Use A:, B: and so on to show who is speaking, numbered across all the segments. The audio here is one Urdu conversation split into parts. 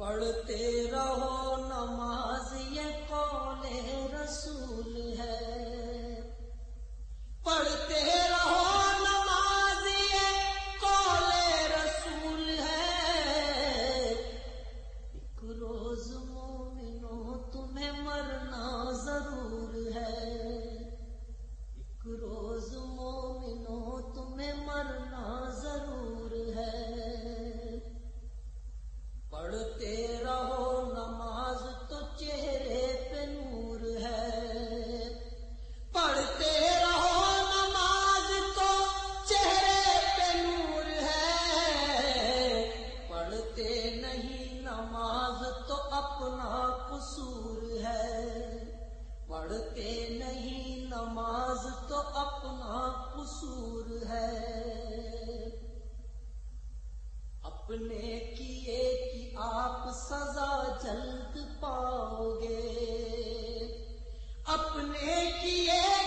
A: پڑھتے رہو نماز یہ قول رسول ہے۔ پڑھتے پڑھتے نہیں، نماز تو اپنا قصور ہے۔ اپنے کیے کی آپ سزا جلد پاؤ گے۔ اپنے کیے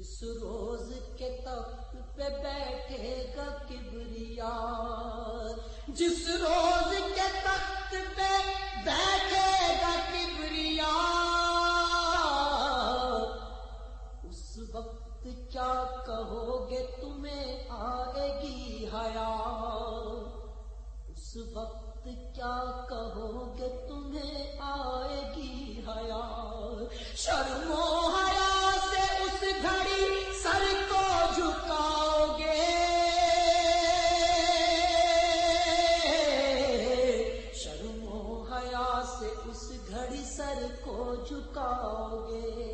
A: جس روز کے تخت پہ بیٹھے گا کبریا جس روز کے تخت پہ بیٹھے گا کبریا اس وقت کیا کہو گے تمہیں آئے گی حیا اس وقت کیا چکاؤ گے۔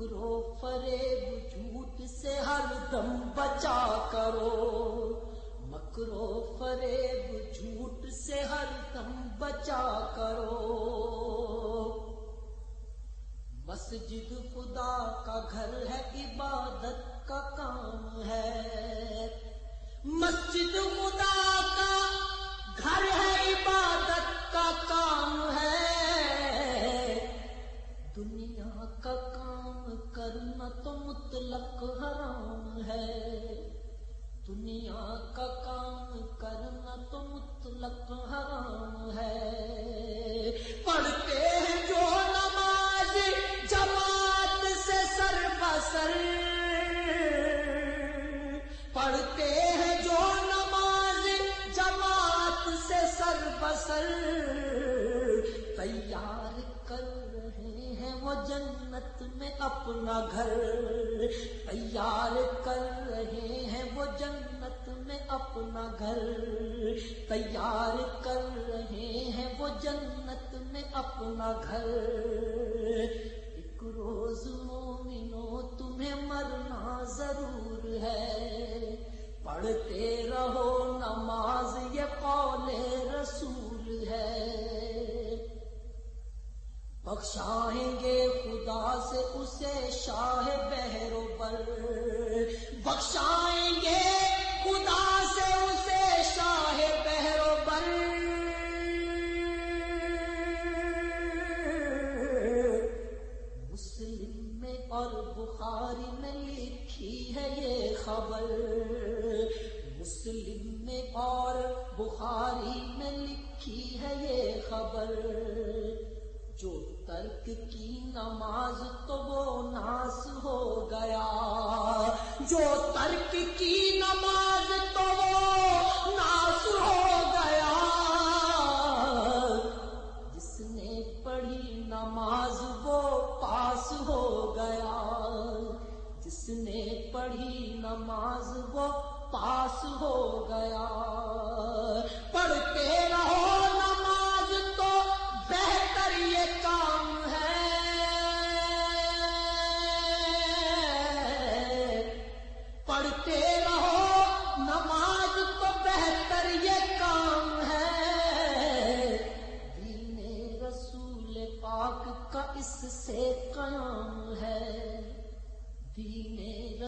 A: مکرو فریب، جھوٹ سے ہر دم بچا کرو۔ مکرو فریب، جھوٹ سے ہر دم بچا کرو۔ مسجد خدا کا گھر ہے عبادت جنت مطلق حرام ہے۔ دنیا کا کام کرنا تو مطلق حرام ہے۔ اپنا گھر تیار کر رہے ہیں، وہ جنت میں اپنا گھر تیار کر رہے ہیں۔ وہ جنت میں اپنا گھر۔ ایک روز مومنو تمہیں مرنا ضرور ہے۔ پڑھتے رہو نماز۔ بخشائیں گے خدا سے اسے شاہ بہرو پر بخشائیں جو ترک کی نماز تو وہ ناس ہو گیا۔ جو ترک کی نماز تو وہ ناس ہو گیا۔ جس نے پڑھی نماز وہ پاس ہو گیا۔ جس نے پڑھی نماز وہ پاس ہو گیا۔ پڑھتے رہو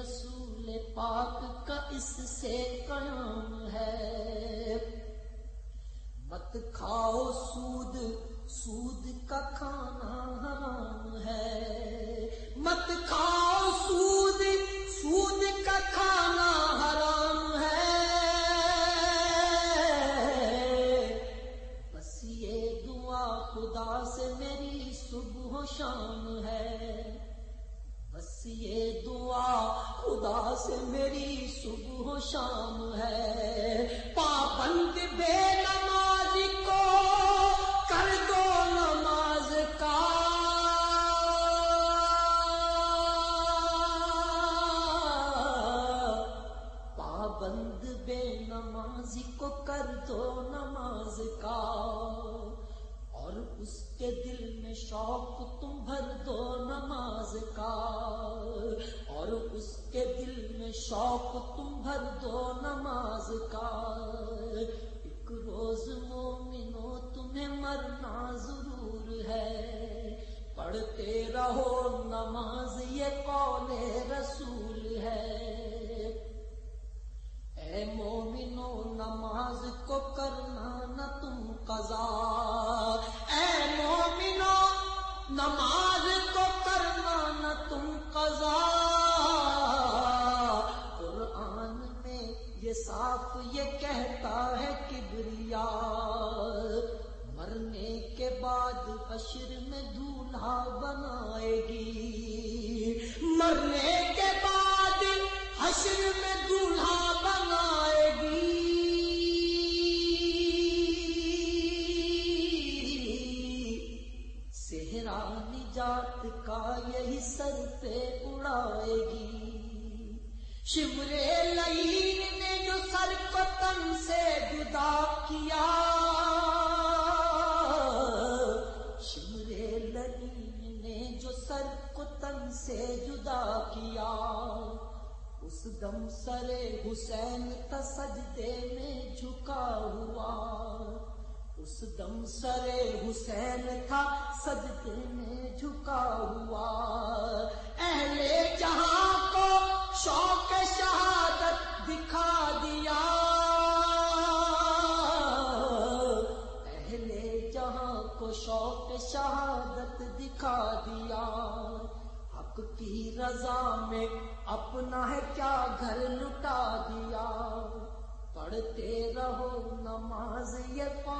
A: رسول پاک کا اس سے قیام ہے۔ مت کھاؤ سود سود کا کھانا حرام ہے۔ مت کھاؤ سود سود کا کھانا شوق تم بھر دو نماز کا ایک روز مومنو تمہیں مرنا ضرور ہے۔ پڑھتے رہو نماز، یہ قول رسول ہے۔ اے مومنو، نماز کو کرنا نہ تم قضا۔ اے مومنو، نماز کو کرنا نہ تم قضا۔ شمرے لئی نے جو سر کو تن سے جدا کیا۔ شمرے لئی نے جو سر کو تن سے جدا کیا۔ اس دم سرے حسین کا سجدے میں جھکا ہوا۔ اس دم سرے حسین تھا سجدے میں جھکا ہوا۔ اہل جہاں شوق شہادت دکھا دیا۔ اہل جہاں کو شوق شہادت دکھا دیا، حق کی رضا میں اپنا ہے کیا گھر لٹا دیا۔ پڑھتے رہو نماز یہ قول